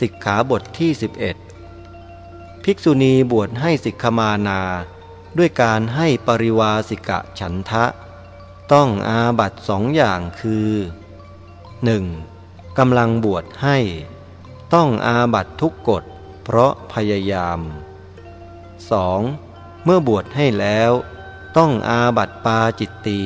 สิกขาบทที่ 11 ภิกษุณีบวชให้สิกขมานา ด้วยการให้ปริวาสิกะฉันทะ ต้องอาบัตสองอย่างคือ 1. กำลังบวชให้ ต้องอาบัตทุกกฎ เพราะพยายาม 2. เมื่อบวชให้แล้ว ต้องอาบัตปาจิตตี